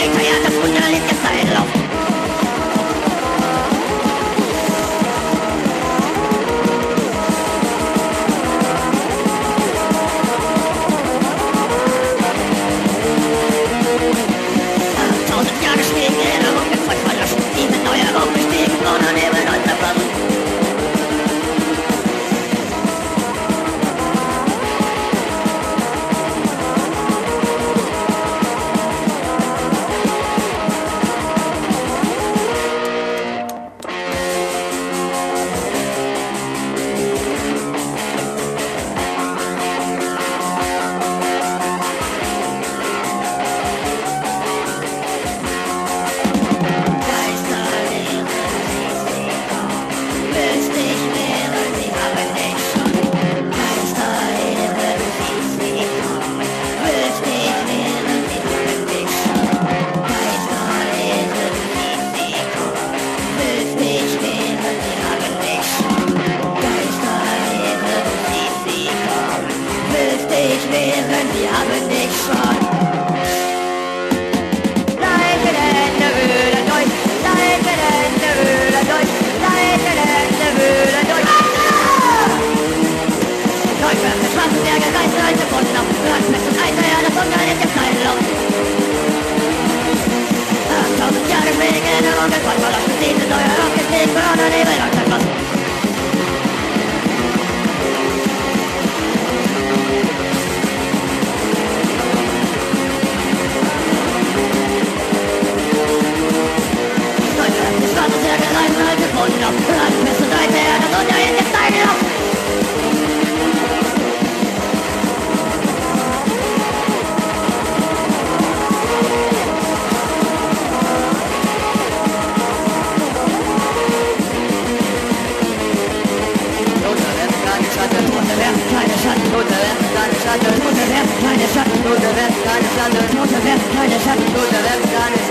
make me understand. Wir haben dich schon. Leitende Höhle durch, leitende Höhle durch, leitende Höhle durch. Läufer, Schwarzenberger, Geistleute, Wunder, Hörnfest und Eiter, ja, das Wunder ist der Zeitlauf. Tausend on the moon, the best kind of shot to the left, on